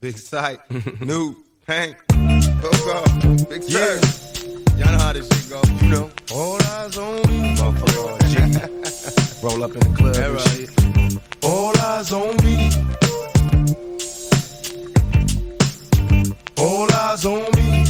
Big sight, new, Hank, Coco, big sight. Y'all know how this shit go, you know. All eyes on me. Motherfucker. Roll up in the club That right. shit. All eyes on me. All eyes on me.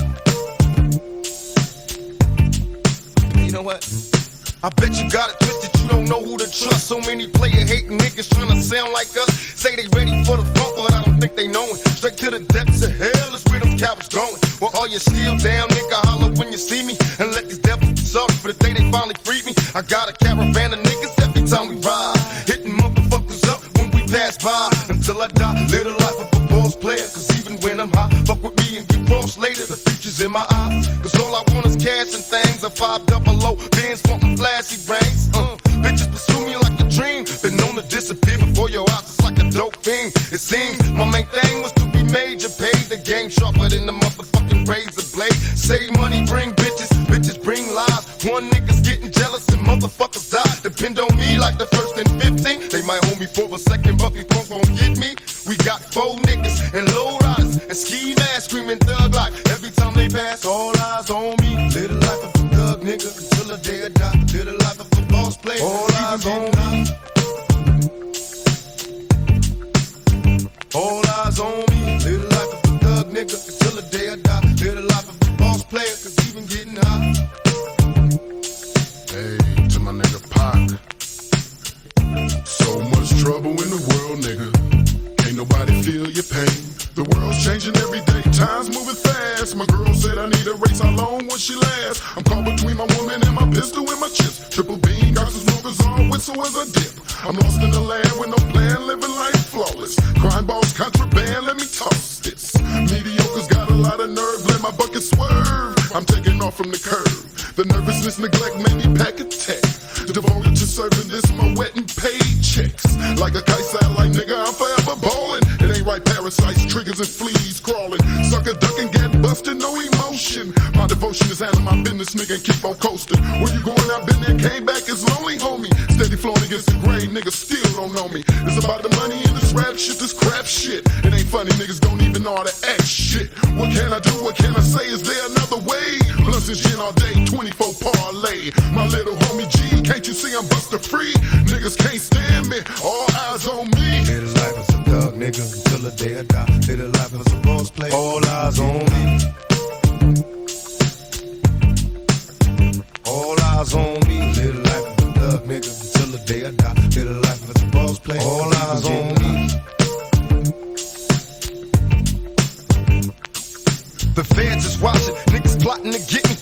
You know what? I bet you got it twisted, you don't know who to trust. So many player hating niggas trying to sound like us. Say they ready for the funk, but I don't think they know it. Straight to the depths of hell is where them cowards going. Well, all you still down, nigga, holler when you see me. And let these devils be sorry for the day they finally freed me. I got a caravan of niggas every time we ride. Hitting motherfuckers up when we pass by. Until I die, live the life of a boss player. Cause even when I'm high, fuck with me and get crossed later. The future's in my eyes. Cause all I want is cash and things. A five double low, bands flashy rings. Uh, bitches pursue me like a dream. Been known to disappear before your eyes. It's like a dope thing. It seems my main thing was to be major. Paid the game sharper than the motherfucking razor blade. Save money, bring bitches. Bitches bring lies. One nigga's getting jealous and motherfuckers die. Depend on me like the first and 15. They might hold me for a second, but punks won't get me. We got four niggas and low riders and ski masks screaming thug like every time they pass. All eyes on me. Live of a boss player. All eyes on me. All eyes on me. Live the life of a thug nigga until the day I die. Live the life of a boss player, cause even getting high. Hey, to my nigga Pac. So much trouble in the world, nigga. Nobody feel your pain. The world's changing every day, time's moving fast. My girl said I need a race, how long will she last? I'm caught between my woman and my pistol and my chips. Triple beam, got some smokers on, whistle as a dip. I'm lost in the land with no plan, living life flawless. Crime balls, contraband, let me toss this. Mediocre's got a lot of nerve, let my bucket swerve. I'm taking off from the curb. The nervousness, neglect made me pack a tech. Devoted to serving this, my wet and paid checks. Like a kite satellite, nigga, I'm forever ballin'. It ain't right, parasites, triggers, and fleas crawling. Sucker ducking, get busted, no emotion. My devotion is handling my business, nigga, keep on coasting. Where you going? I've been there, came back, it's lonely, homie. Steady flowing against the grain, niggas still don't know me. It's about the money and this rap shit, this crap shit. It ain't funny, niggas don't even know how to act shit. What can I do? What can I say? Is there another way? Plus it's gin all day, 24 parlay. My little homie G, can't you see I'm buster free? Niggas can't stand me, all All eyes on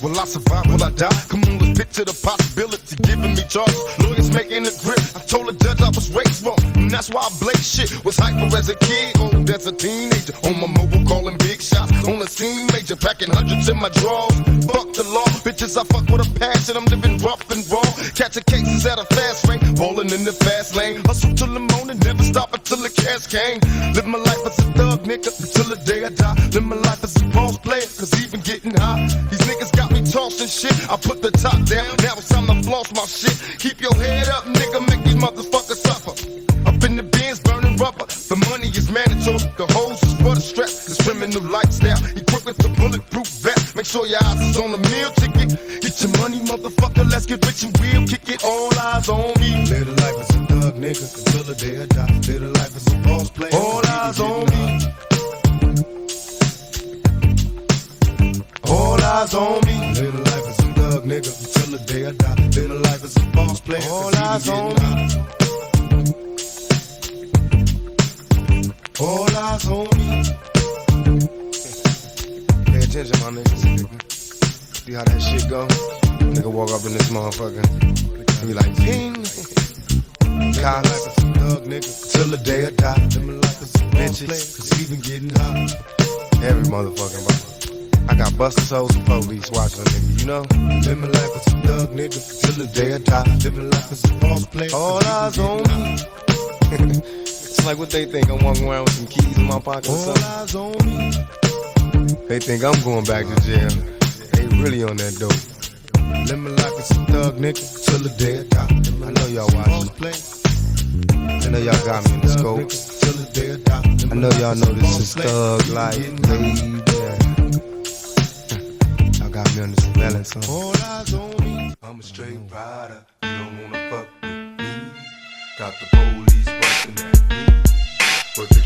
Will I survive? Will I die? Come on, let's picture the possibility. Giving me charges, lawyers making a grip. I told the judge I was raised wrong, and that's why I blaze shit. Was hyper as a kid, old as a teenager. On my mobile, calling big shots. On the scene, major, packing hundreds in my drawers. Fuck the law, bitches, I fuck with a passion. I'm living rough and raw. Catching cases at a fast rate, rolling in the fast lane. Hustle till the morning, never stop until the cash came. Live my life as a thug, nigga, until the day I die. Live my life as a boss player, cause even tossing shit. I put the top down, now it's time to floss my shit. Keep your head up, nigga, make these motherfuckers suffer. Up in the bins, burning rubber. The money is mandatory, the hose is for the stress. This criminal lifestyle, equipped with the bulletproof vest. Make sure your eyes is on the meal ticket. Get your money, motherfucker, let's get rich and we'll kick it. All eyes on me. Live the life as a thug, nigga, until the day I die. Live the life as a boss player. All eyes on me. All eyes on me. Live nigga, until the day I die. Live the life as a boss player. All eyes on me. All eyes on me. Pay attention, my niggas. See how that shit go? Nigga walk up in this motherfucker. And be like, ping. Live the life as a thug, nigga, till the day I die. Live my life as a boss player, cause even getting high. Every motherfucking bro. I got busted souls and police watching a nigga, you know? Living life as a thug nigga till the day I die. Living life as a boss player. All eyes on me. it's like what they think. I'm walking around with some keys in my pocket All or eyes on me. They think I'm going back to jail. They really on that dope. Living life as a thug nigga till the day I die. I know y'all watching. I know y'all got me in the scope. I know y'all know this is thug life, baby got me under some balance on. All eyes on me. I'm a straight rider. You don't wanna fuck with me. Got the police busting at me. Work the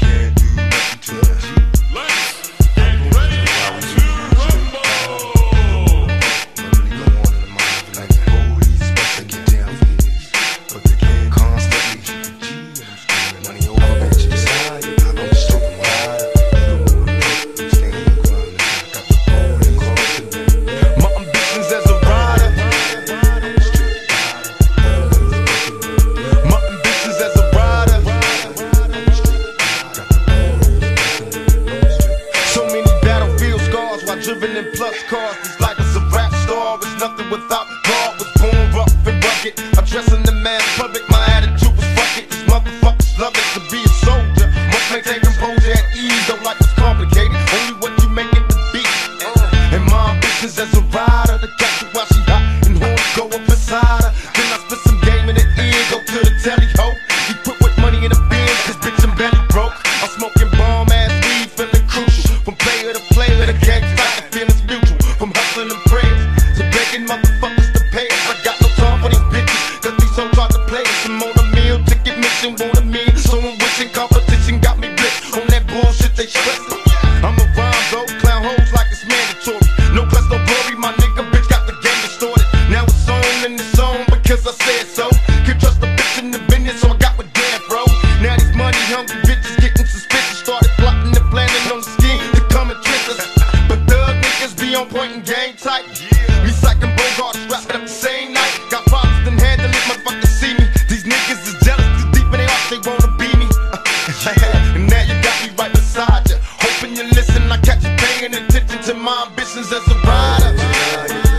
And now you got me right beside you. Hoping you listen, I catch you paying attention to my ambitions as a rider.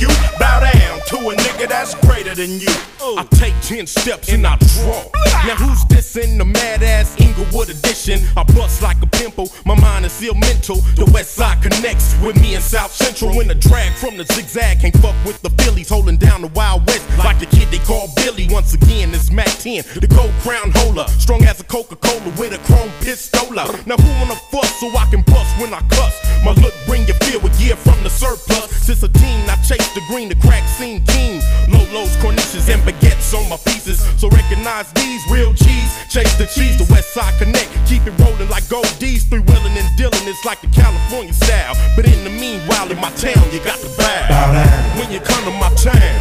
You. Bow down to a nigga that's greater than you. I take 10 steps and I draw. Now who's this in the mad ass Inglewood edition? I bust like a pimple, my mind is still mental. The west side connects with me in South Central. When the drag from the zigzag can't fuck with the Phillies, holding down the Wild West like the kid they call Billy. Once again, it's Mac 10, the gold crown holder. Strong as a Coca Cola with a chrome pistola. Now who wanna fuss so I can bust when I cuss? My look bring you fear with gear from the surplus. Since a teen, I chase the green, the crack scene king. Lolos, corniches, and baguettes on my pieces. So recognize these real cheese. Chase the cheese, the West Side Connect. Keep it rolling like gold D's. Three wheeling and dealing, it's like the California style. But in the meanwhile, in my town, you got the bow. Bow down, When you come to my town,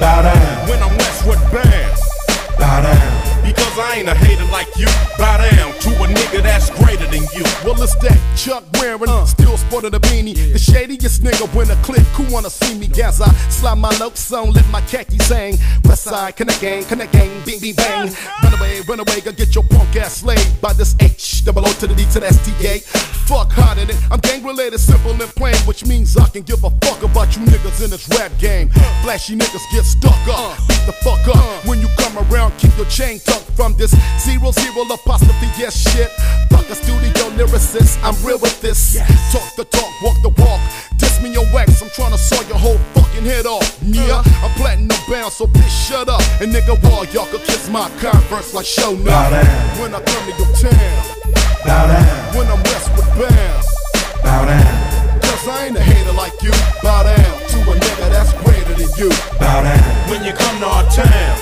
bow down, when I'm Westwood Band. bow down. Because I ain't a hater like you. Bow down to a nigga that's greater than you. Well, it's that Chuck wearing, uh. still sporting a beanie. The shadiest nigga when a click who wanna see me gas. I slide my notes on, let my khaki sang. West side, connect gang, connect gang, bing, bing, bang. Run away, run away, go get your punk ass slayed by this H, double O to the D to the STA. Fuck harder than I'm gang related, simple and plain, which means I can give a fuck about you niggas in this rap game. Flashy niggas get stuck up, uh. beat the fuck up. Uh. When you come around, keep your chain tucked from this zero zero apostrophe, yes shit. Fuck a studio lyricist, I'm real with this. Talk the talk, walk the walk. Diss me your wax, I'm trying to saw your whole fucking head off. Yeah, uh-huh. I'm platinum bound, so bitch shut up. And nigga, wall, y'all could kiss my converse like show Bow now. down. When I come to your town, Bow down, when I'm Westwood bound. bow down, Cause I ain't a hater like you. Bow down to a nigga that's greater than you. bow down, When you come to our town,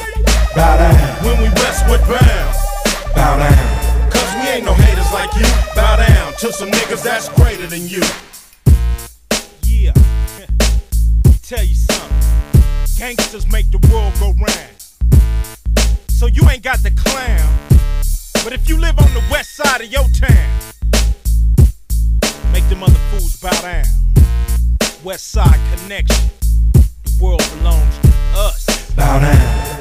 bow down, when we Westwood Bound. bow down. Cause we ain't no haters like you. Bow down to some niggas that's greater than you. Yeah. Tell you something. Gangsters make the world go round. So you ain't got the clown. But if you live on the west side of your town, make them other fools bow down. West side connection. The world belongs to us. Bow down.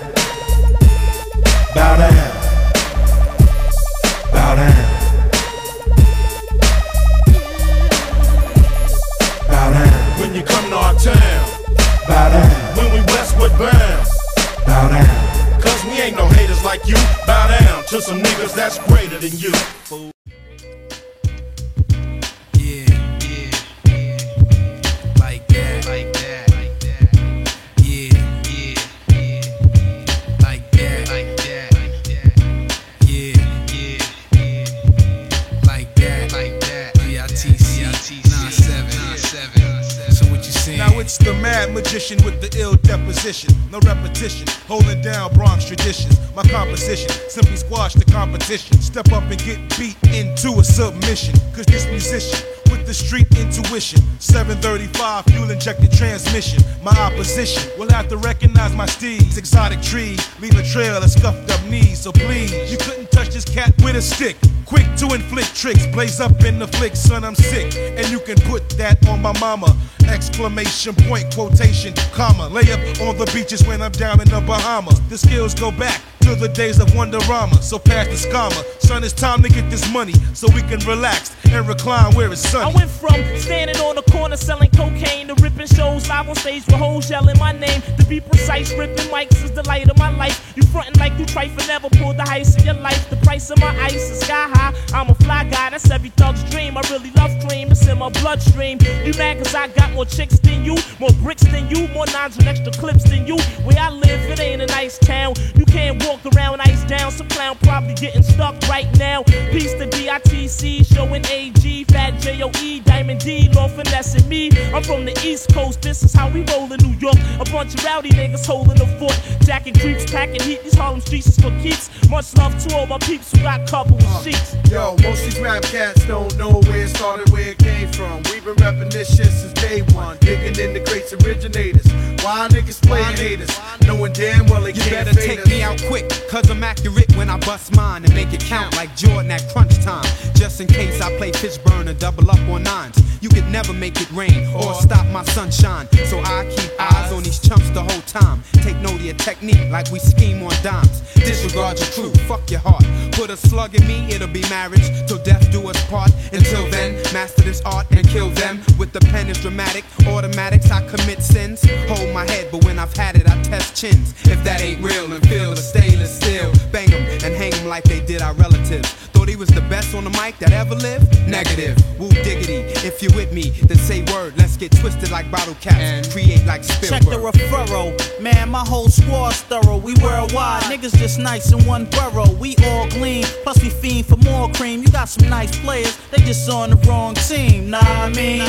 Bow down. Bow down. Bow down. When you come to our town, Bow down. when we Westwood bound. Bow down. Cause we ain't no haters like you. Bow down to some niggas that's greater than you. The mad magician with the ill deposition. No repetition, holding down Bronx traditions. My composition simply squash the competition. Step up and get beat into a submission. Cause this musician the street intuition. 735 fuel injected transmission. My opposition will have to recognize my steeds. Exotic trees leave a trail of scuffed up knees. So please, you couldn't touch this cat with a stick. Quick to inflict tricks, blaze up in the flick, son, I'm sick. And you can put that on my mama. Exclamation point, quotation, comma. Lay up on the beaches when I'm down in the Bahamas. The skills go back to the days of Wonderama. So pass the scammer. Son, it's time to get this money so we can relax and recline where it's sunny. I went from standing on the corner selling cocaine to ripping shows live on stage with hoes yelling my name. To be precise, ripping mics is the light of my life. You frontin' like you trifle, never pulled the heist in your life. The price of my ice is sky high. I'm a fly guy, that's every thug's dream. I really love cream, it's in my bloodstream. You mad cause I got more chicks than you, more bricks than you, more nines and extra clips than you. Where I live, it ain't a nice town. You can't walk around ice down. Some clown probably getting stuck right now. Peace to DITC, showing AG, Fat JOE, Diamond D, Law finessing me. I'm from the East Coast, this is how we roll in New York. A bunch of rowdy rowdy niggas holding the fort. Jacking creeps, packing heat. These Harlem streets is for keeps. Much love to all my peeps who got couple with sheets. Yo, most these rap cats don't know where it started, where it came from. We've been repping this shit since day one. Digging in the greats originators. Why niggas playing haters? Knowing damn well they You can't better fade take us. me out quick, cause I'm accurate when I bust mine and make it count like Jordan at crunch time. Just in case I play Fishburne and double up on nines. You could never make it rain or stop my sunshine. So I keep eyes on these chumps the whole time. Take note of your technique like we scheme on dimes. Disregard your crew, fuck your heart. Put a slug in me, it'll be marriage till death do us part. Until then, master this art and kill them. With the pen is dramatic, automatics, I commit sins. Hold my head, but when I've had it, I test chins. If that ain't real and feel the stainless steel, bang 'em and hang 'em like they did our relatives. Thought he was the best on the mic that ever lived? Negative. Woo diggity. If you're with me, then say word. Let's get twisted like bottle caps. Create like Check the Spielberg. referral. Man, my whole squad's thorough. We worldwide. Niggas just nice in one borough. We all gleam. Plus, we fiend for more cream. You got some nice players. They just on the wrong team. Nah, I mean.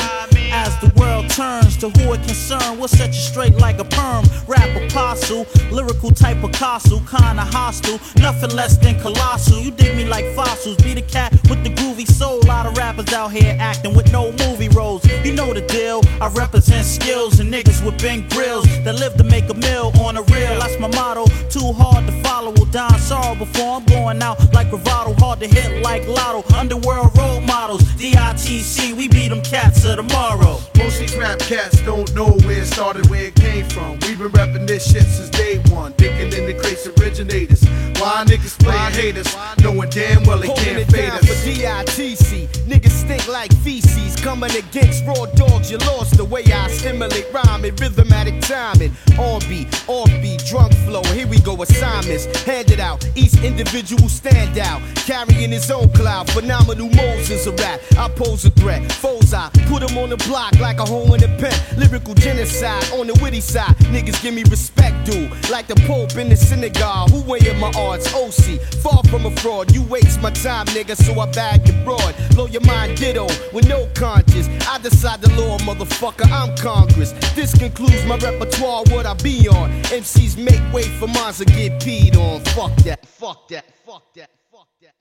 As the world turns to who it concern, we'll set you straight like a perm. Rap apostle, lyrical type of castle, kinda hostile, nothing less than colossal. You dig me like fossils, be the cat with the groovy soul. A lot of rappers out here acting with no movie roles. You know the deal. I represent skills and niggas with big grills that live to make a meal on the real. That's my motto. Too hard to follow. Will die sorrow before I'm going out like bravado. Hard to hit like lotto. Underworld role models. DITC, we beat them cats of tomorrow. Most these rap cats don't know where it started, where it came from. We've been repping this shit since day one. Digging in the crates originators. Why niggas playing haters? Knowing damn well they can't it fade us. for DITC. Niggas stink like feces. Coming against raw dogs, you lost the way I stimulate rhyming, rhythmatic timing. On beat, off beat, drunk flow. Here we go, assignments handed out. Each individual stand out, carrying his own cloud. Phenomenal Moses a rap. I pose a threat. Foes I put him on the block like a hole in a pen. Lyrical genocide on the witty side. Niggas give me respect, dude. Like the Pope in the synagogue. Who weighing my arts? OC. Far from a fraud. You waste my time, nigga, so I bag the broad. Blow your mind ditto with no conscience. I decide the law, motherfucker. I'm Congress. This concludes my repertoire. What I be on. MCs make way for mines to get peed on. Fuck that. Fuck that. Fuck that. Fuck that.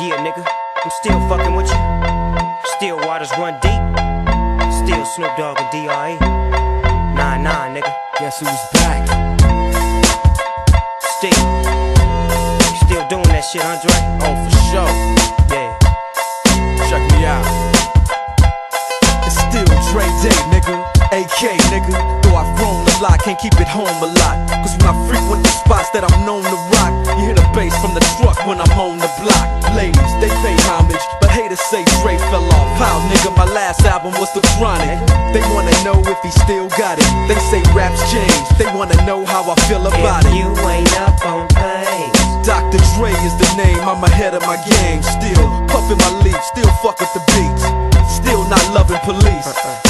Yeah, nigga, I'm still fucking with you. Still waters run deep. Still Snoop Dogg and D.R.E. Nah, nah, nigga. Guess who's back? Still. Still doing that shit, Andre? Oh, for sure. Yeah. Check me out. It's still Dre Day, nigga. AK, nigga. Though I've grown a lot, can't keep it home a lot. Cause when I frequent the spots that I'm known to rock, you hear the bass from the truck when I'm on the block. Ladies, they pay homage, haters say Dre fell off. How, nigga, my last album was The Chronic. They wanna know if he still got it. They say raps change, they wanna know how I feel about it. You ain't up on things. Dr. Dre is the name, I'm ahead of my game. Still puffin' my leaf, still fuck with the beats. Still not loving police. Uh-uh.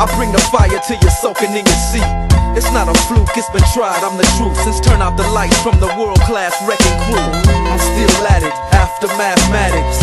I bring the fire till you're soaking in your seat. It's not a fluke, it's been tried, I'm the truth. Since turn out the lights from the world class wrecking crew. I'm still at it, after mathematics.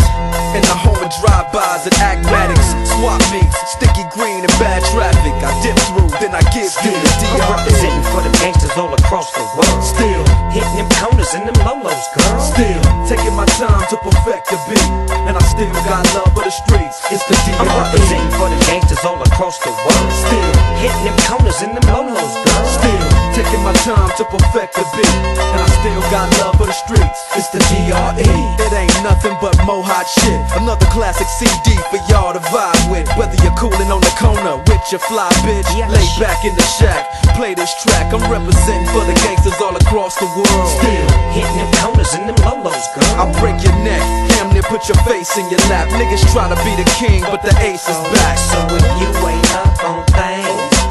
In the home of drive-bys and acmatics. Swap meets, sticky green and bad traffic. I dip through, then I give you the I'm representing for them gangsters all across the world. Still, hitting them corners and them lolos, girl. Still, taking my time to perfect the beat. And I still got love for the streets. It's the DR. I'm representing for them gangsters all across the world. Still, hitting them corners and them lolos, girl. Still, taking my time to perfect the beat. And I still got love for the streets. It's the DRE. It ain't nothing but mo hot shit. Another classic CD for y'all to vibe with. Whether you're cooling on the corner with your fly bitch, lay back in the shack, play this track. I'm representing for the gangsters all across the world. Still hitting them corners and them lolos, girl. I'll break your neck, damn near put your face in your lap. Niggas try to be the king, but the ace is oh, back. So if you ain't up on things,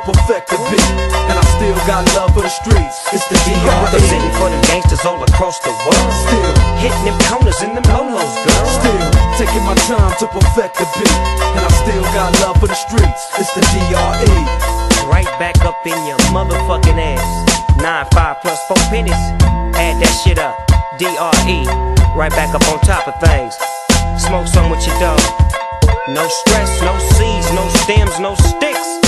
perfect the beat, and I still got love for the streets. It's the DRE. representing for them gangsters all across the world. Still hitting them corners and them lolos, girl. Still taking my time to perfect the beat, and I still got love for the streets. It's the DRE. Right back up in your motherfucking ass. Nine five plus four pennies. Add that shit up. DRE. Right back up on top of things. Smoke some with your dog. No stress, no seeds, no stems, no sticks.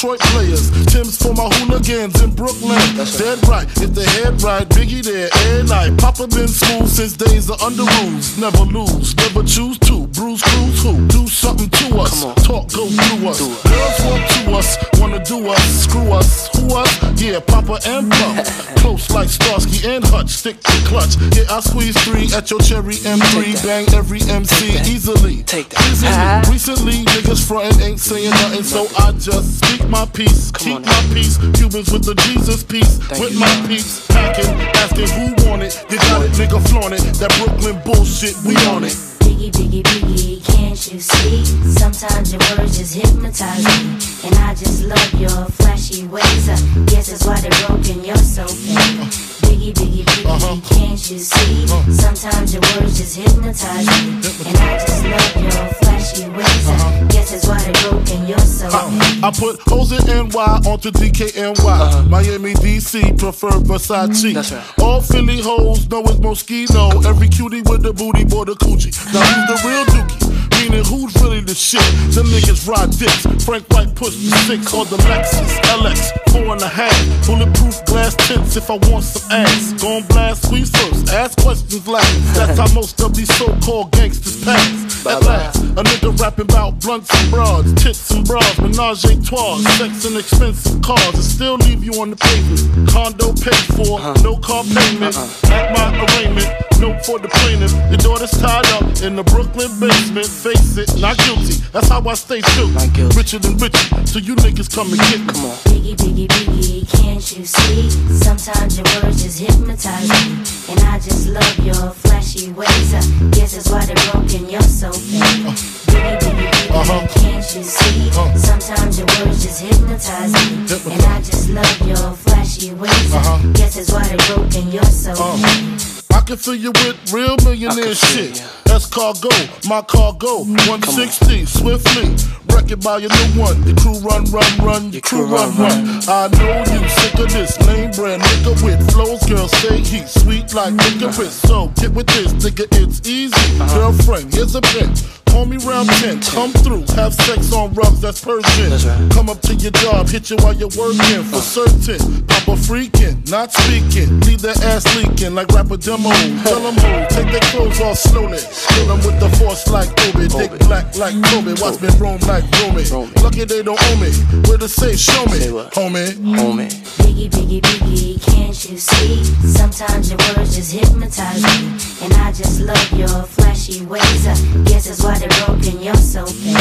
Detroit players. Tim's for my hooligans in Brooklyn. Dead right, if the head right, Biggie there every night. Papa been school since days of under rules. Never lose, never choose to. Bruise, cruise, who? Do something to us. Talk, go through us. Girls want to us, wanna do us. Screw us, who us? Yeah, Papa and Pump. Close like Starsky and Hutch. Stick to clutch. Yeah, I squeeze three at your cherry M3. Bang every MC easily. Take that. Recently, niggas frontin' ain't saying nothing, so I just speak my peace. Keep my peace. Cubans with the Jesus peace. with my peace. Packing, asking who want it. You got it, nigga, flaunt it. That Brooklyn bullshit, we on it. Biggie, biggie, biggie, can't you see? Sometimes your words just hypnotize me. And I just love your flashy ways. I guess that's why they're broken, you're so fake. Biggie, biggie, biggie, uh-huh. can't you see? Uh-huh. Sometimes your words just hypnotize me. And I just love your flashy ways. I uh-huh. guess that's why they're broken, you're so. Uh, I put O's in NY onto DKNY. Miami, DC, prefer Versace. Mm, All Philly hoes know it's Moschino. Every cutie with the booty, boy, the coochie. Now who's the real dookie? Meaning who's really the shit? Them niggas ride dicks. Frank White push the six on the Lexus LX, four and a half. Bulletproof glass tips if I want some ass. Gon' blast, squeeze first, ask questions last. That's how most of these so-called gangsters pass. At last, a nigga rapping about blunts and broads, tits and bras, menage a trois, sex and expensive cars, and still leave you on the pavement. Condo paid for, uh-huh. no car payment. Uh-uh. At my arraignment, note for the plaintiff. Your daughter's tied up in the Brooklyn basement. Face it, not guilty. That's how I stay true. Richer than richer, so you niggas come and get me. Come on. Biggie, biggie, biggie, can't you see? Sometimes your words just hypnotize me. And I just love your flashy ways. I guess that's why they're broken, you're so fake. Biggie, biggie, biggie, uh-huh. can't you see? Uh-huh. Sometimes your words just hypnotize me. And I just love your flashy ways. I uh-huh. guess that's why they're broken, you're so fake. I can fill you with real millionaire shit. That's cargo, my cargo. 160, swiftly. Wreck it by your new one. Your crew run, run, run. Your crew run, run. I know you sick of this lame brand nigga with flows. girl. say he's sweet like licorice. So get with this, nigga, it's easy. Girlfriend, here's a bitch. Call me round 10, come through, have sex on rugs, that's Persian. Come up to your job, hit you while you're working for certain. Pop for freaking, not speaking. Leave their ass leaking like rapper demo. Tell them ho, take their clothes off slowly. Kill them with the force like Obi. Dick black like Kobe. Watch me roam like Romy. Lucky they don't owe me. Where to say, show me, homie. Homie. Biggie, biggie, biggie, can't you see? Sometimes your words just hypnotize me. And I just love your flashy ways. I guess that's why they're broken, you're so fake.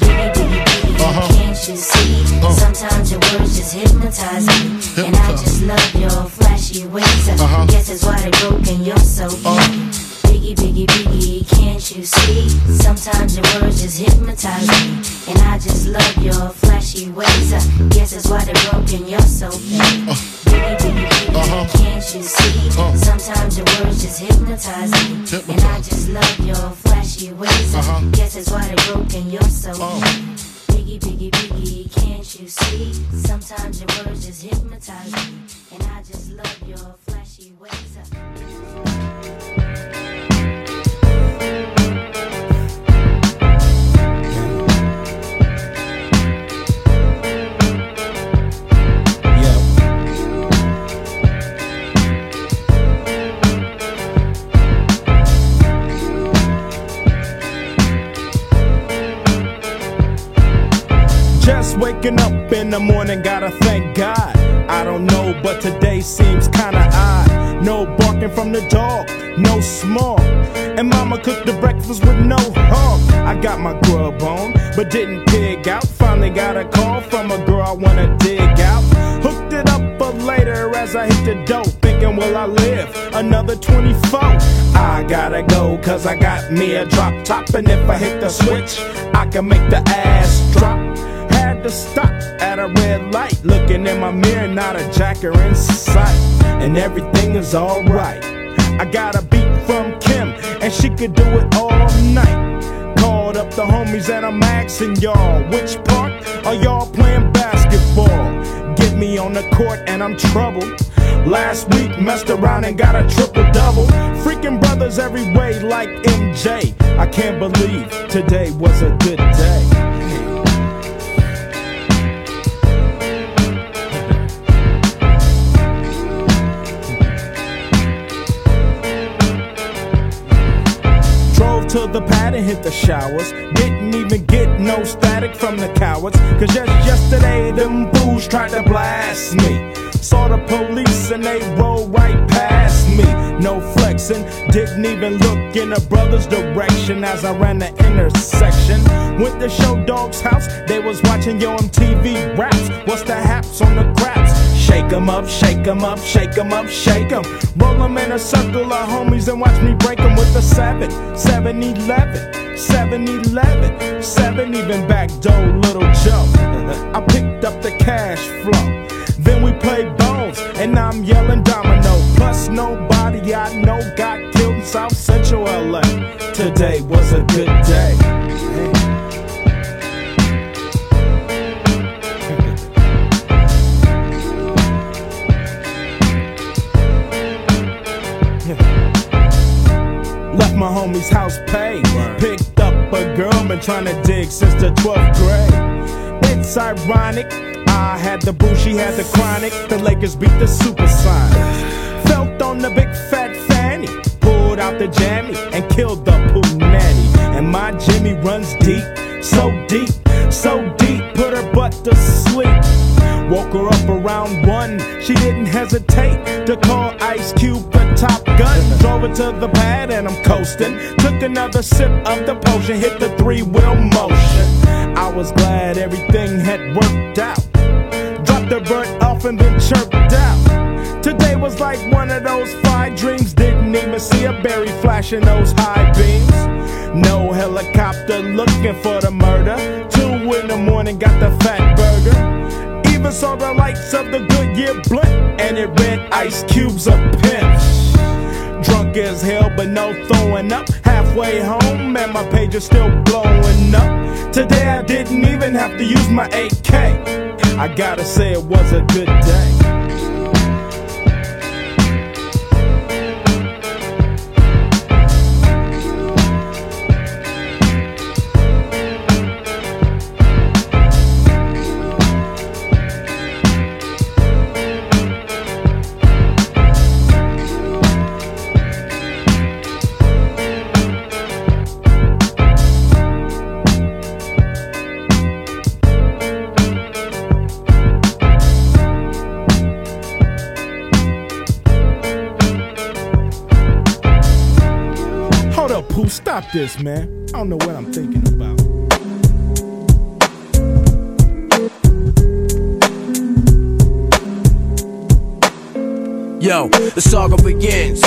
Biggie, biggie, biggie, can't you see? Uh-huh. Sometimes your words just hypnotize me. And I just love your flashy ways. I guess that's why they're broken, you're so uh-huh. fake. Biggie, biggie, biggie, can't you see? Sometimes your words just hypnotize me. And I just love your flashy ways. I guess that's why they're broken, you're so fake. Uh, biggie, biggie, biggie, uh-huh. can't you see? Uh. Sometimes your words just hypnotize me. And I just love your flashy ways. I uh-huh. guess that's why they're broken, you're so uh. fake. Biggie, biggie, biggie, can't you see? Sometimes your words just hypnotize me. And I just love your flashy ways. Just waking up in the morning, gotta thank God. I don't know, but today seems kinda odd. No barking from the dog, no small. And mama cooked the breakfast with no hog. I got my grub on, but didn't pig out. Finally got a call from a girl I wanna dig out. Hooked it up for later as I hit the dope. Thinking, will I live another 24? I gotta go, cause I got me a drop top. And if I hit the switch, I can make the ass drop. To stop at a red light. Looking in my mirror, not a jacker in sight. And everything is alright. I got a beat from Kim, and she could do it all night. Called up the homies, and I'm asking y'all, which park are y'all playing basketball? Get me on the court, and I'm troubled. Last week, messed around and got a triple double. Freaking brothers every way, like MJ. I can't believe today was a good day. To the pad and hit the showers. Didn't even get no static from the cowards. Cause just yesterday, them fools tried to blast me. Saw the police and they rolled right past me. No flexing, didn't even look in a brother's direction as I ran the intersection. Went to Show Dog's house, they was watching Yo MTV raps. What's the haps on the craps? Shake 'em up, shake 'em up, shake 'em up, shake 'em. Roll 'em in a circle of homies and watch me break 'em with a 7, 7 11, 7 11, 7 even back door, little Joe. I picked up the cash flow. Then we played bones, and I'm yelling domino. Plus, nobody I know got killed in South Central LA. Today was a good day. House paid. Picked up a girl, been trying to dig since the 12th grade. It's ironic. I had the boo, she had the chronic. The Lakers beat the Super Sonics. Felt on the big fat fanny. Pulled out the jammy and killed the poo nanny. And my Jimmy runs deep, so deep, so deep. Put her butt to sleep. Woke her up around one. She didn't hesitate to call Ice Cube the top gun. Drove her to the pad and I'm coasting. Took another sip of the potion, hit the three wheel motion. I was glad everything had worked out. Dropped the bird off and then chirped out. Today was like one of those five dreams. Didn't even see a berry flashing those high beams. No helicopter looking for the murder. Two in the morning, got the fat burger. Even saw the lights of the Goodyear blimp, and it read Ice Cube's a pimp. Drunk as hell, but no throwing up. Halfway home, and my page is still blowing up. Today I didn't even have to use my 8K. I gotta say, it was a good day. This, man. I don't know what I'm thinking about. Yo, the saga begins.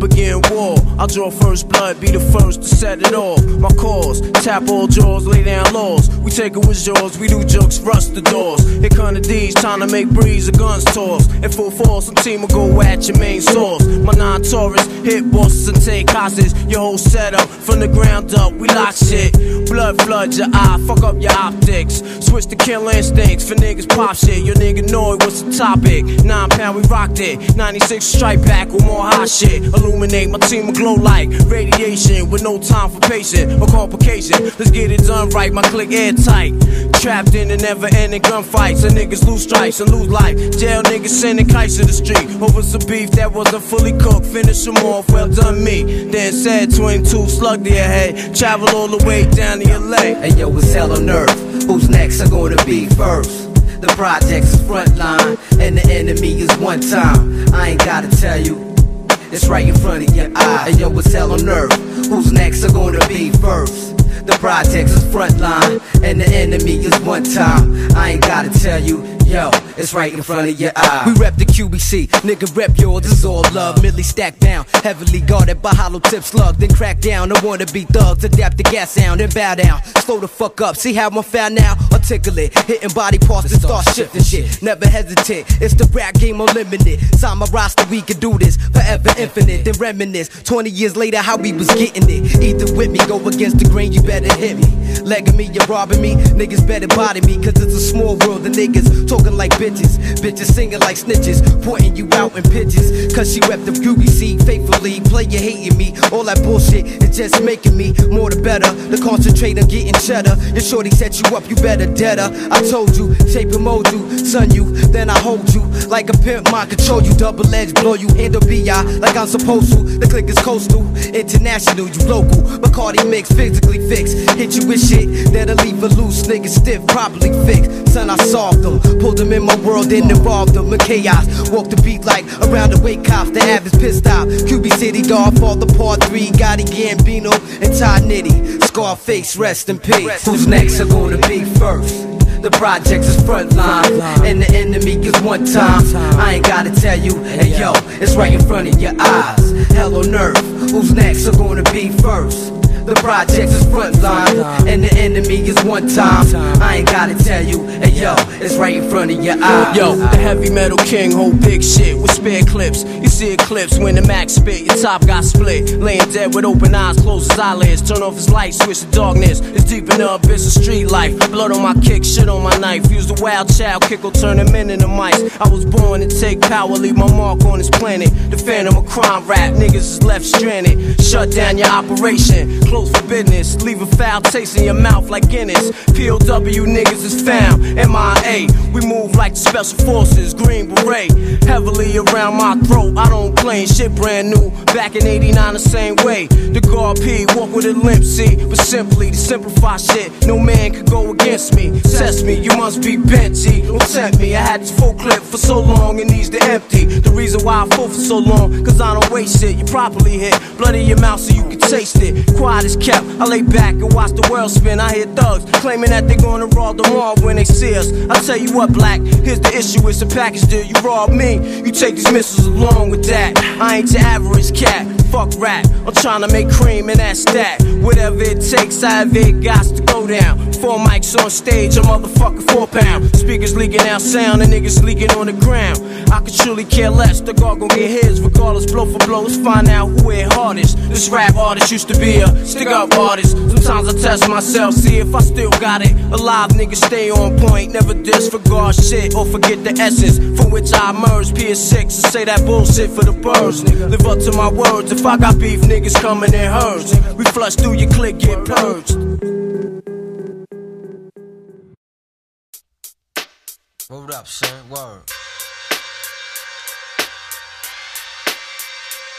Begin war. I'll draw first blood, be the first to set it off. My cause, tap all jaws, lay down laws. We take it with yours, we do jokes, rust the doors. Here come the D's, trying to make breeze, the guns toss. In full force, some team will go at your main source. My non Taurus, hit bosses and take hostages. Your whole setup, from the ground up, we lock shit. Blood floods your eye, fuck up your optics. Switch to kill instincts for niggas pop shit. Your nigga know it, what's the topic? Nine pound, we rocked it. 96 strike back with more hot shit. Illuminate my team will glow like radiation with no time for patient or complication. Let's get it done right, my click airtight. Trapped in the never ending gunfights. And niggas lose stripes and lose life. Jail niggas sending kites to the street over some beef that wasn't fully cooked. Finish them off, well done me. Then said 22 slug to your head. Travel all the way down to LA. And yo, it's hell on earth. Who's next are gonna be first? The project's frontline, and the enemy is one time. I ain't gotta tell you. It's right in front of your eye. Hey yo, it's hell on earth. Who's next are gonna be first? The projects is frontline, and the enemy is one time. I ain't gotta tell you, yo, it's right in front of your eye. We rep the QBC, nigga rep yours, this is all love. Millie stacked down, heavily guarded by hollow tip slug. Then crack down, I wanna be thugs, adapt the gas sound, and bow down. Slow the fuck up, see how I'm found now? Articulate, hitting body parts and start shifting shit. Never hesitate, it's the rap game unlimited. Sign my roster, we can do this forever infinite. Then reminisce, 20 years later, how we was getting it. Either with me, go against the grain, you better hit me. Legging me, you're robbing me, niggas better body me, cause it's a small world. The niggas talking like bitches, bitches singing like snitches, pointing you out in pitches. Cause she wept the QBC faithfully, play you hating me. All that bullshit is just making me more the better. The concentrate on getting cheddar. Your shorty set you up, you better deader. I told you, shape and mold you, son you, then I hold you like a pimp, mind control you, double edge, blow you, handle BI like I'm supposed to. The click is coastal, international, you local. Bacardi mix, physically fixed. Hit you with shit that'll leave a loose nigga stiff, properly fixed. Son, I solved them, pulled them in my world, then involved them in chaos. Walk the beat like around the wake cops, the average pissed off. QB City, Godfather, Part 3, Gotti Gambino, and Todd Nitty. Scarface, rest in peace. Who's next are gonna be first? The projects is front line, and the enemy is one time. I ain't gotta tell you, hey yo, it's right in front of your eyes. Hell on earth, who's next are gonna be first? The projects is front line, and the enemy is one time. I ain't gotta tell you, hey yo, it's right in front of your eyes. Yo, the heavy metal king hold big shit with spare clips. You see eclipse when the max spit, your top got split. Laying dead with open eyes, close his eyelids. Turn off his light, switch to darkness. It's deep the abyss of street life. Blood on my kick, shit on my knife. Use the wild child, kick will turn them into mice. I was born to take power, leave my mark on this planet. The phantom of crime rap, niggas is left stranded. Shut down your operation, close for business. Leave a foul taste in your mouth like Guinness. POW niggas is found, MIA. We move like the special forces, green beret. Heavily around my throat, I don't play shit brand new. Back in 89, the same way. The guard P, walk with a limp, see. But simply to simplify shit, no man could go against me. Test me, you must be bent, G. Don't tempt me. I had this full clip for so long, it needs to empty. The reason why I full for so long, cause I don't waste shit. You properly hit blood in your mouth so you can taste it. Quiet is kept, I lay back and watch the world spin. I hear thugs claiming that they're gonna rob the mall when they see us. I tell you what, black, here's the issue, it's a package deal. You rob me, you take these missiles along with that. I ain't your average cat. Fuck rap, I'm trying to make cream and that's that. Whatever it takes, however it got to go down. Four mics on stage, a motherfucker four pound. Speakers leaking out sound, and niggas leaking on the ground. I could truly care less, the guard gon' get his. Regardless, blow for blow, let's find out who hit hardest. This rap artist used to be a stick up artist. Sometimes I test myself, see if I still got it. Alive niggas stay on point, never disregard shit or forget the essence from which I emerged. PS6 and say that bullshit for the birds. Live up to my words, if I got beef, niggas coming in herds. We flush through your click, get purged. Word up, son. Word.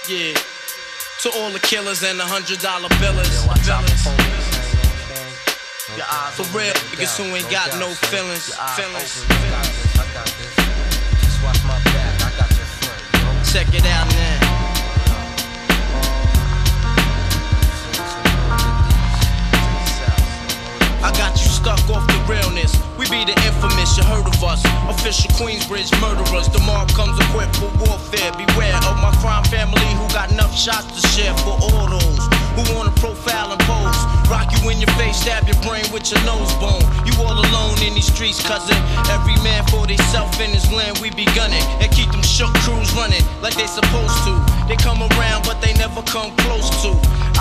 Yeah. To all the killers and the hundred dollar billers. For real, niggas who ain't got no feelings. Feelings. Check it out you heard of us. Official Queensbridge murderers. The mark comes equipped for warfare. Beware of my crime family who got enough shots to share for all those who wanna profile and pose. Rock you in your face, stab your brain with your nose bone. You all alone in these streets, cousin. Every man for theyself in his land, we be gunning. And keep them shook crews running like they supposed to. They come around, but they never come close to.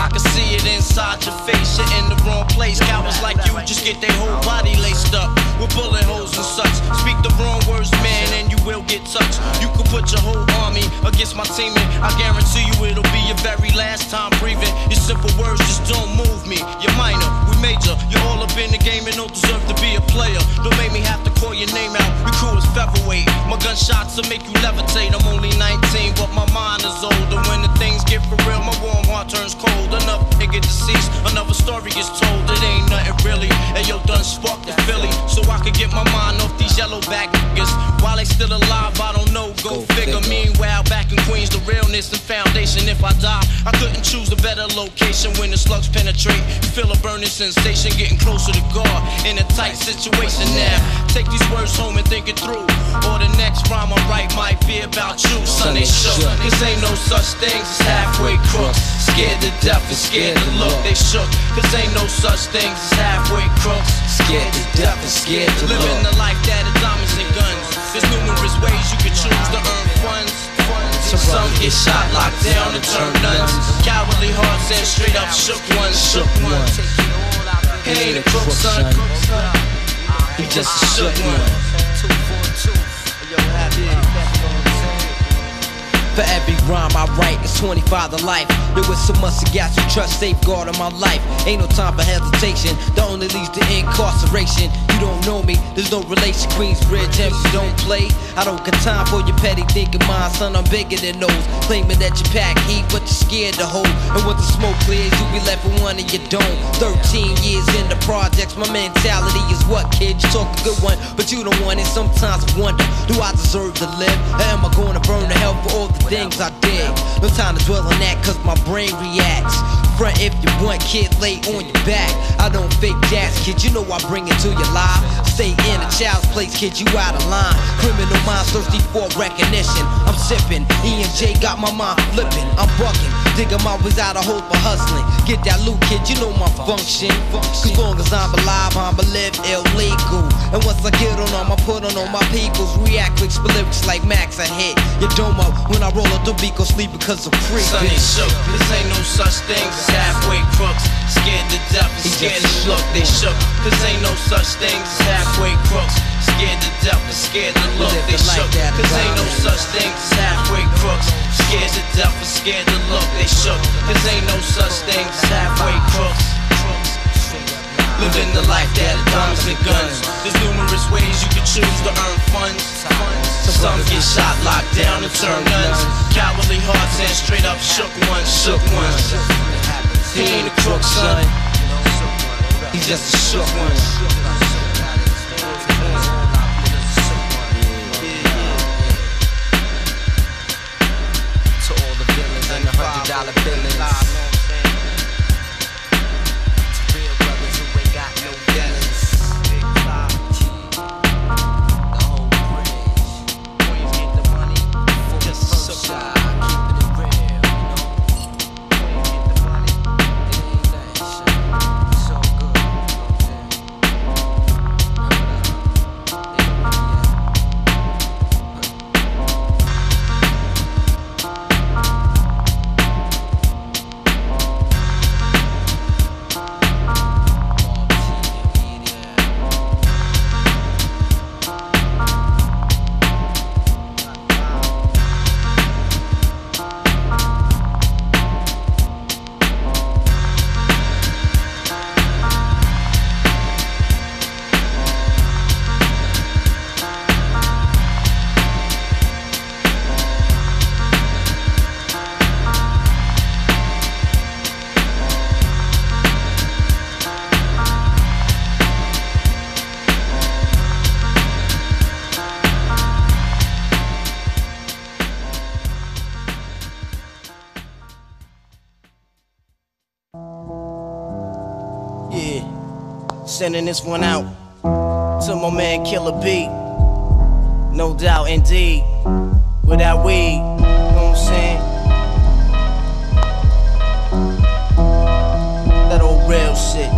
I can see it inside your face, you're in the wrong place. Cowards like you just get their whole body laced up with bullet holes and such. Speak the wrong words, man, and you will get touched. You could put your whole army against my team, and I guarantee you it'll be your very last time breathing. Your simple words just don't move me. You're minor, we major. You're all up in the game and don't deserve to be a player. Don't make me have to call your name out. Your crew is featherweight. My gunshots will make you levitate. I'm only 19, but my mind is older. When the things get for real, my warm heart turns cold. Another nigga deceased, another story is told. It ain't nothing really. And yo, done sparked the Philly, so I could get my mind off these yellow back niggas. While they still alive, I don't know. Go, figure. Meanwhile, back in Queens, the realness and foundation. If I die, I couldn't choose a better location when the slugs penetrate. Feel a burning sensation, getting closer to God in a tight situation now. Take these words home and think it through. Or the next rhyme I write might be about you. Son, show. Cause ain't no such things as halfway crooks. Scared to death and scared to look. They shook. Cause ain't no such things as halfway crooks. Scared to death and scared to look. Living the life that is diamonds and guns. There's numerous ways you can choose to earn funds. Some get shot, locked down, and turn nuns. Cowardly hearts and straight up shook ones. Shook ones. He ain't a crook, son. He just a shook one. For every rhyme I write, it's 25 to life. There was so much I got you trust, safeguard on my life. Ain't no time for hesitation, that only leads to incarceration. You don't know me, there's no relation. Queensbridge, and you don't play. I don't got time for your petty thinking, mind, son. I'm bigger than those. Claiming that you pack heat, but you're scared to hold. And once the smoke clears, you be left with one and you don't. 13 years in the projects, my mentality is what, kid? You talk a good one, but you don't want it. Sometimes I wonder, do I deserve to live? Or am I to burn to hell for all the things I did? No time to dwell on that, cause my brain reacts. Front if you want, kid, lay on your back. I don't fake jazz, kid, you know I bring it to your life. Stay in a child's place, kid, you out of line. Criminal minds thirsty for recognition. I'm sipping, E and J got my mind flipping. I'm bucking, digging my ways out of hope for hustling. Get that loot, kid, you know my function. Cause long as I'm alive, I'm a live illegal. And once I get on them, I put on all my peoples. React quick, lyrics like Max, I hit your domo. When I roll up the beat, go sleep because I'm free. Son ain't shook, this ain't no such thing as halfway crooks. Scared to death and scared to look, they shook. Cause ain't no such thing as halfway crooks. Scared to death and scared to look, they shook. Cause ain't no such thing as halfway crooks. Scared to death and scared to look, they shook. Cause ain't no such thing as halfway crooks. Living the life that diamonds and guns. There's numerous ways you can choose to earn funds. Some get shot, locked down, and turn nuns. Cowardly hearts and straight up shook ones, shook ones. He ain't a crook, son. He's just a shook one. To all the villains and the hundred dollar billings. Sending this one out to my man Killer B. No doubt, indeed. Without weed, you know what I'm saying? That old real shit.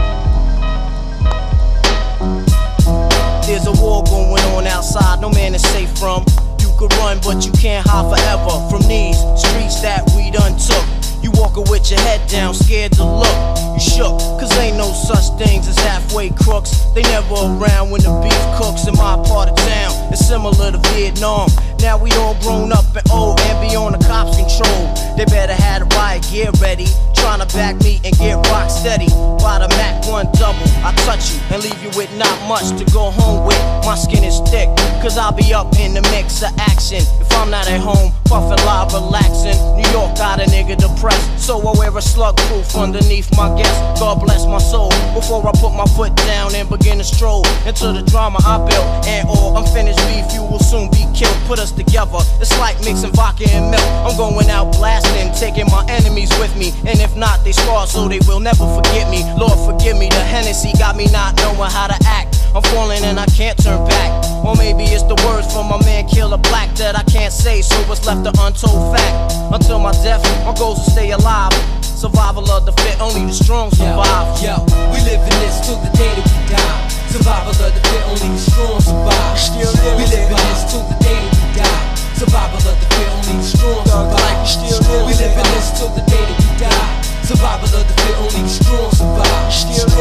There's a war going on outside, no man is safe from. You could run, but you can't hide forever from these streets that we done took. You walking with your head down, scared to look. You shook, cause ain't no such things as halfway crooks. They never around when the beef cooks in my part of town. It's similar to Vietnam. Now we all grown up and old and beyond the cops' control. They better have the riot gear ready. Trying to back me and get rock steady. By the Mac 1 double, I touch you and leave you with not much to go home with. My skin is thick, cause I'll be up in the mix of action. If I'm not at home, puffin' live, relaxing. New York got a nigga depressed, so I wear a slug proof underneath my guest. God bless my soul. Before I put my foot down and begin to stroll into the drama I built. And all unfinished beef, you will soon be killed. Put us together, it's like mixing vodka and milk. I'm going out blasting, taking my enemies with me. And if not, they scar so they will never forget me. Lord, forgive me, the Hennessy got me not knowing how to act. I'm falling and I can't turn back. Or maybe it's the words from my man Killer Black that I can't say, so what's left an untold fact. Until my death, my goals to stay alive. Survival of the fit, only the strong survive. Yo, we live in this till the day that we die. Survival of the fit, only the strong survive. We live in this till the day that we die. Survival of the fit, only the strong survive. We live in this till the day that we die. Survival of the fit, only the strong survive.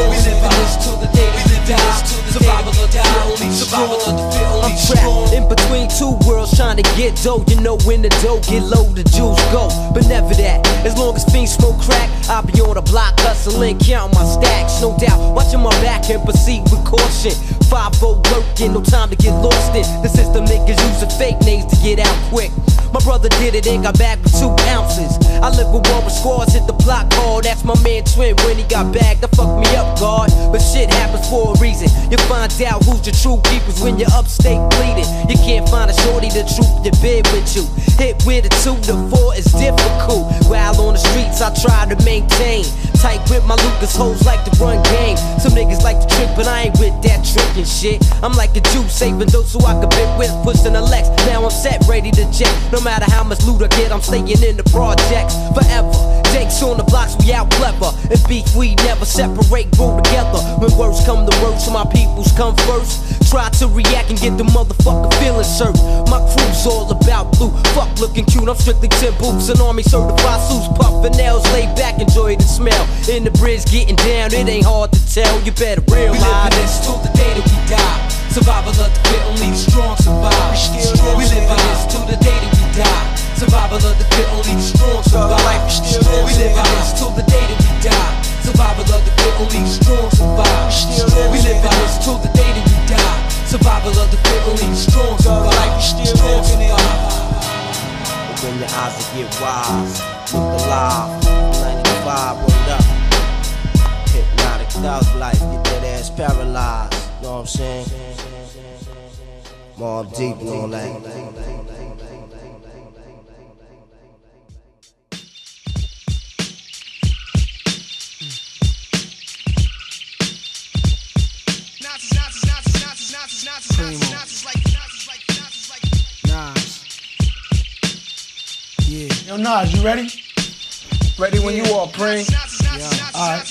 We live in this till the day we die. Survival of the fit, only the survival of the fit, only I'm strong. trapped in between two worlds trying to get dough. You know when the dough get low, the juice go. But never that. As long as fiends smoke crack, I'll be on the block hustling, counting my stacks. No doubt, watching my back and proceed with caution. 5 working, no time to get lost in. The system niggas using fake names to get out quick. My brother did it and got back with two ounces. I live with one with squads, hit the block hard. That's my man Twin when he got back. That fucked me up, God. But shit happens for a reason. You find out who's your true keepers when you're upstate bleeding. You can't find a shorty to troop your bed with you. Hit with a two to four is difficult. While on the streets, I try to maintain. Tight with my Lucas hoes like to run game. Some niggas like to trick, but I ain't with that tricking shit. I'm like a Jew, saving those who I could bit with, pushing the Lex. Now I'm set, ready to jet. No matter how much loot I get, I'm staying in the projects forever. Jakes on the blocks, we out clever. And beef, we never separate, grow together. When words come to words, my peoples come first. Try to react and get the motherfucker feeling served. My crew's all about blue. Fuck looking cute, I'm strictly 10 boots and army certified suits. Puffin' nails, lay back, enjoy the smell. In the bridge, getting down, it ain't hard to tell. You better realize We live this till the day that we die. Survival of the fit, only the strong survive. We live in this till the day that we die. Survival of the fit, only the strong survive. We live in this till the day that we die. Survival of the fit, only the strong survive. We live in this till the day that we die. Survival of the fit, only the strong survive. Strong survive. Open your eyes to get wise. Look alive. 95, word up. Hypnotic thug life. Get that ass paralyzed. Know what I'm saying? Mobb Deep and all that. Nas, you ready? Ready when you are, Preem. Yeah. Alright.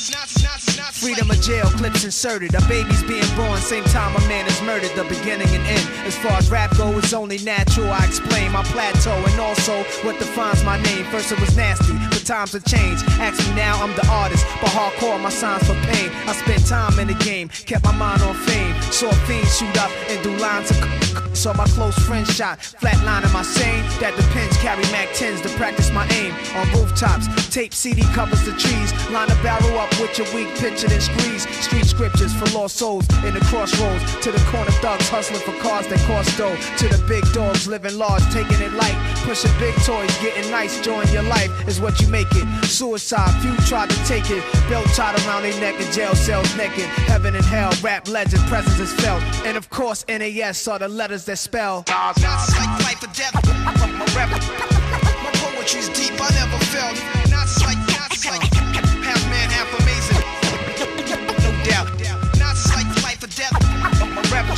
Freedom of jail, clips inserted. A baby's being born, same time a man is murdered. The beginning and end. As far as rap go, it's only natural. I explain my plateau and also what defines my name. First it was nasty, but times have changed. Ask me now, I'm the artist, but hardcore my signs for pain. I spent time in the game, kept my mind on fame. Saw fiends shoot up and do lines of. Saw my close friend shot, flatlining my sane. That depends, carry Mac 10s to practice my aim. On rooftops, tape CD covers the trees. Line a barrel up with your weak picture, then squeeze. Street scriptures for lost souls in the crossroads. To the corner thugs hustling for cars that cost dough. To the big dogs living large, taking it light. Pushing big toys, getting nice, join your life is what you make it. Suicide, few tried to take it. Belt tied around their neck in jail cells naked. Heaven and hell, rap legend, presence is felt. And of course, NAS are the letters that spell. Like life or death. My my poetry's deep. I never felt. Like, like, half man, half amazing. No doubt. Like life or death. My my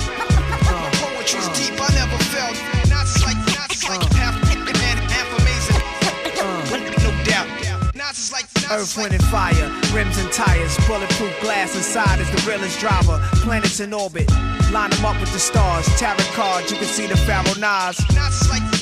poetry's deep. I never felt. Like, like, half man, half amazing. No doubt. Like. Earth, wind, and fire, rims and tires, bulletproof glass inside is the realest driver. Planets in orbit, line them up with the stars. Tarot cards, you can see the Pharaoh Nas.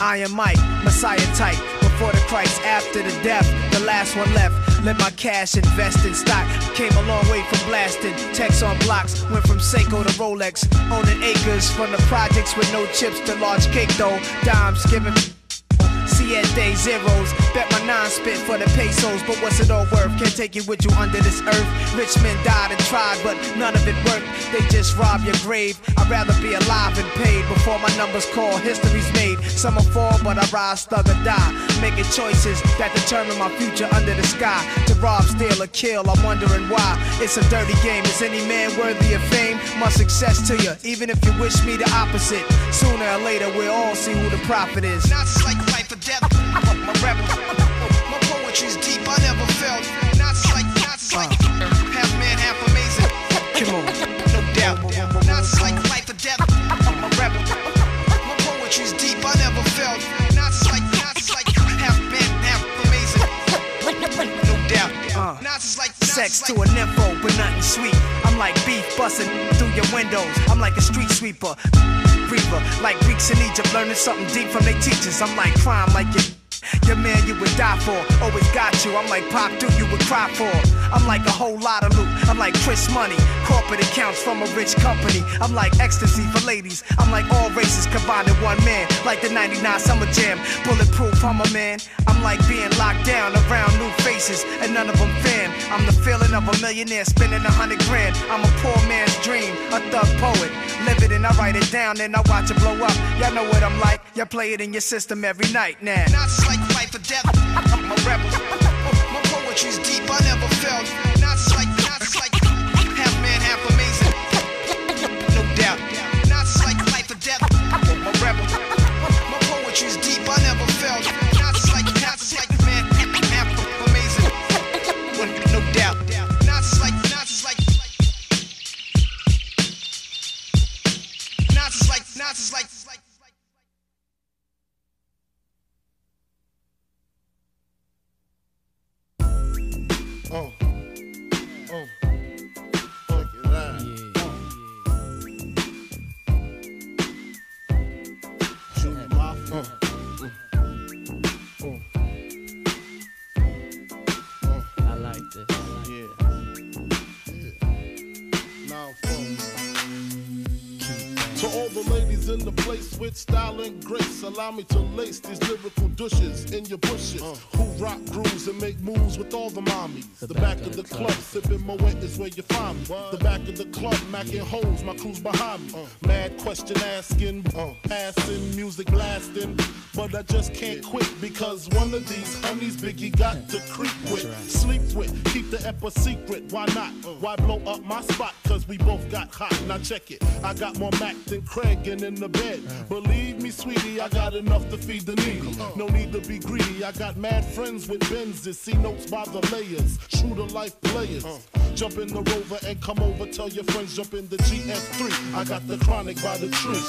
Iron Mike, Messiah type. Before the Christ, after the death, the last one left. Let my cash invest in stock. Came a long way from blasting. Text on blocks. Went from Seiko to Rolex. Owning acres from the projects with no chips to large cake though. Dimes giving. Siete zeros. Bet my nine spit for the pesos, but what's it all worth? Can't take it with you under this earth. Rich men died and tried, but none of it worked. They just rob your grave. I'd rather be alive and paid before my numbers call. History's made. Some will fall, but I rise, thug or die. Making choices that determine my future under the sky. To rob, steal, or kill, I'm wondering why. It's a dirty game. Is any man worthy of fame? My success to you, even if you wish me the opposite. Sooner or later, we'll all see who the prophet is. Like rebel. My poetry's deep. I never felt. Not like, not just like half man, half amazing. Come on. No doubt. Not just like life or death. My rebel. My poetry's deep. I never felt. Not like, not like half man, half amazing. No doubt. Uh, not just like Sex to a nympho, but nothing sweet. I'm like beef busting through your windows. I'm like a street sweeper. Reaper, like Greeks in Egypt, learning something deep from their teachers. I'm like crime, like your, your man you would die for. Always got you. I'm like Pop Dude, you would cry for. I'm like a whole lot of loot. I'm like Chris Money, corporate accounts from a rich company. I'm like ecstasy for ladies. I'm like all races combined in one man, like the 99 Summer Jam. Bulletproof, I'm a man. I'm like being locked down around new faces, and none of them fan. I'm the feeling of a millionaire spending a hundred grand. I'm a poor man's dream, a thug poet. Live it and I write it down, then I watch it blow up. Y'all know what I'm like. Y'all play it in your system every night now. Not just like life or death. I'm a rebel. My poetry's deep. I never felt. Not just like, allow me to lace these lyrical douches in your bushes. Who rock grooves and make moves with all the mommies. The, back, of the club, sipping Moet is where you find me. The back of the club, macking holes, my crew's behind me. Uh. Mad question asking, uh. passing, music blasting. But I just can't quit because one of these honeys Biggie got to creep with, sleep with, keep the ep a secret. Why not? Uh. Why blow up my spot? Cause we both got hot. Now check it. I got more Mac than Craig and in the bed. Believe me, sweetie, I got enough to feed the needy. No need to be greedy. I got mad friends with Benzes. See notes by the layers. True to life players. Jump in the rover and come over. Tell your friends jump in the GS3. I got the chronic by the tree.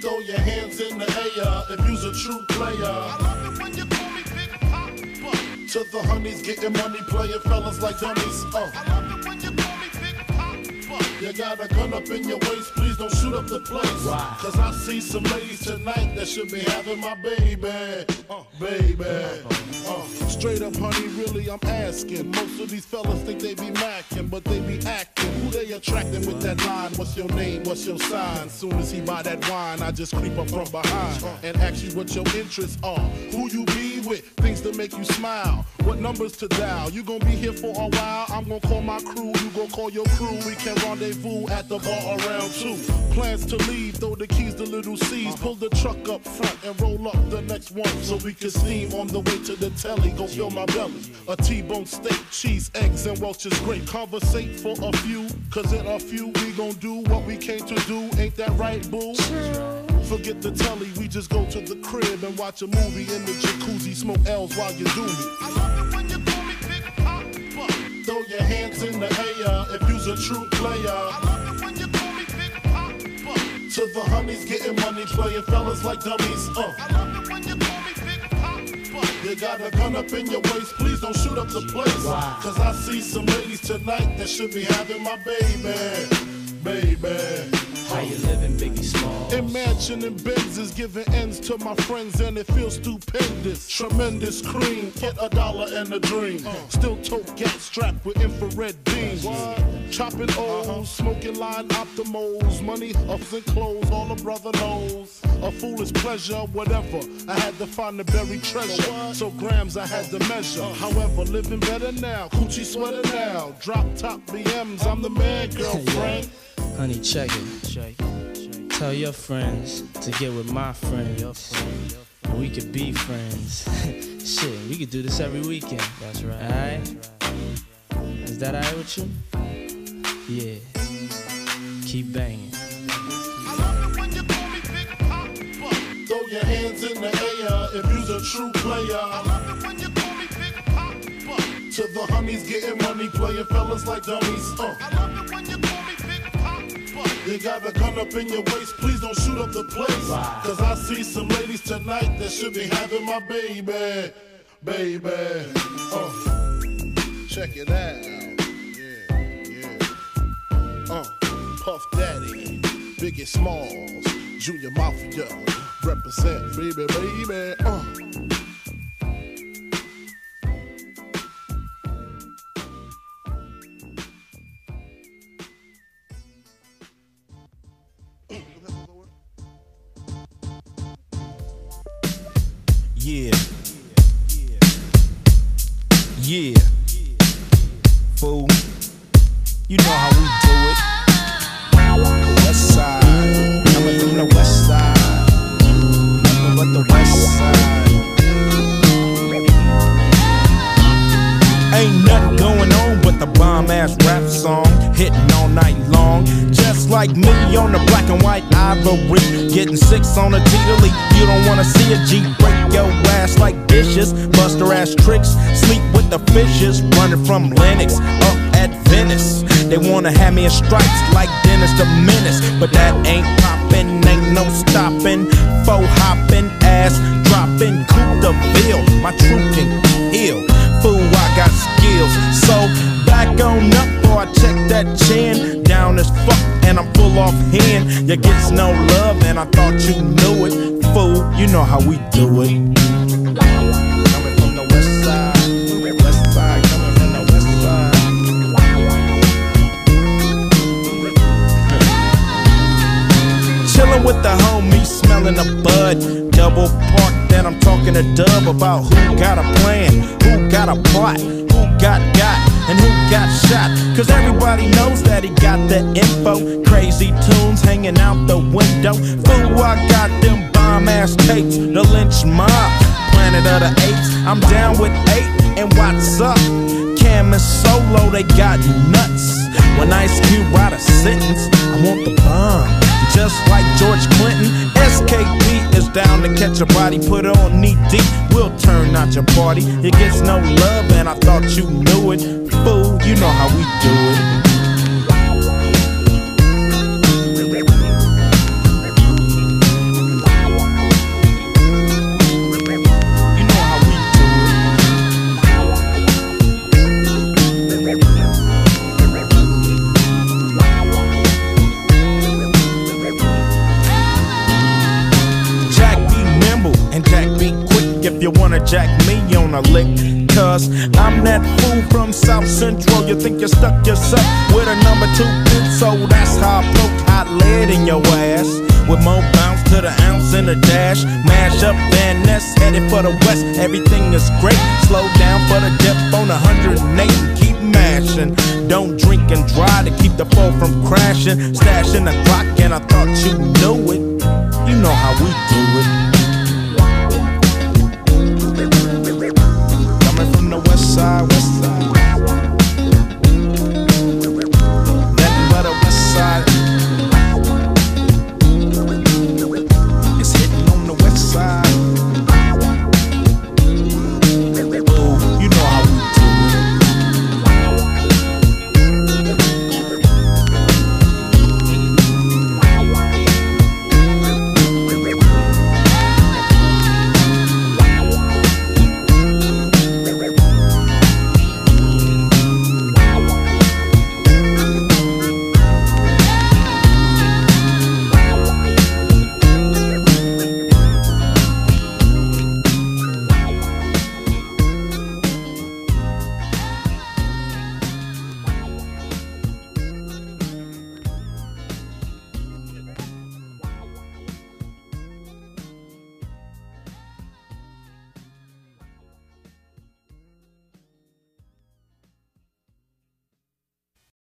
Throw your hands in the air if you's a true player. To the honeys getting money, playing fellas like dummies. Uh. You got a gun up in your waist, please don't shoot up the place. Why? Cause I see some ladies tonight that should be having my baby. Uh, baby. Uh, straight up, honey, really, I'm asking. Most of these fellas think they be macking, but they be acting. Who they attracting with that line? What's your name? What's your sign? Soon as he buy that wine, I just creep up from behind and ask you what your interests are. Who you be with? Things to make you smile. What numbers to dial? You gonna be here for a while? I'm gonna call my crew. You gonna call your crew. We can rendezvous at the bar around two. Plans to leave, throw the keys to little C's. Pull the truck up front and roll up the next one so we can steam on the way to the telly. Go fill my belly. A T-bone steak, cheese, eggs, and Welch's grape. Conversate for a few, cause in a few we gon' do what we came to do. Ain't that right, boo? Forget the telly, we just go to the crib and watch a movie in the jacuzzi. Smoke L's while you do me. I love it when you call me Big Poppa. Throw your hands in the air if you's a true player. I love it when you call me Big Poppa. To the honeys getting money, playing fellas like dummies. Uh. I love it when You call me Big Poppa. You got a gun up in your waist, please don't shoot up the place. Cause I see some ladies tonight that should be having my baby. Baby. How you living, Biggie Small? Imagine in Benzes giving ends to my friends and it feels stupendous. Tremendous cream, get a dollar and a dream. Still tote gas strapped with infrared beams. Chopping O's, smoking line optimals, money, ups and clothes, all a brother knows. A foolish pleasure, whatever. I had to find the buried treasure, so grams I had to measure. However, living better now, coochie sweater now. Drop top BMs, I'm the man, girlfriend. Honey, check it. Tell your friends to get with my friends. We could be friends. Shit, we could do this every weekend. That's right. Alright? Is that alright with you? Yeah. Keep banging. Throw your hands in the air if you's a true player. To the honeys getting money, playing fellas like dummies. Uh. You got a gun up in your waist, please don't shoot up the place. Cause I see some ladies tonight that should be having my baby. Baby. Uh. Check it out. Yeah, yeah. Uh. Puff Daddy, Biggie Smalls, Junior Mafia, represent, baby, baby. Uh. Yeah. All night long. Just like me on the black and white ivory. Getting six on a T-Lee. You don't wanna see a G break your ass like dishes. Buster ass tricks. Sleep with the fishes. Running from Lennox up at Venice. They wanna have me in stripes like Dennis the Menace. But that ain't poppin', ain't no stopping. Faux hoppin', ass droppin'. Coup de ville. My truth can heal. Fool, got skills. So back on up or I check that chin. Down as fuck and I'm full off hand. You gets no love and I thought you knew it. Fool, you know how we do it. Chillin' with the homies, smelling a bud. Double park, then I'm talking to Dub about who got a plan, who got a plot, who got got, and who got shot. Cause everybody knows that he got the info. Crazy tunes hanging out the window. Fool, I got them bomb ass tapes, the Lench Mob, planet of the apes. I'm down with eight, and what's up? Kam and Solo, they got nuts. When Ice Cube write a sentence, I want the bomb. Just like George Clinton, SKP is down to catch a body, put on knee deep. We'll turn out your party. It gets no love, and I thought you knew it. Fool, you know how we do it. Wanna jack me on a lick. Cause I'm that fool from South Central. You think you stuck yourself with a number two pin, so that's how I poke hot lead in your ass. With more bounce to the ounce in the dash. Mash up Van Ness, headed for the west. Everything is great. Slow down for the dip on 108 and keep mashing. Don't drink and drive to keep the foe from crashing. Stashing the clock, and I thought you knew it. You know how we do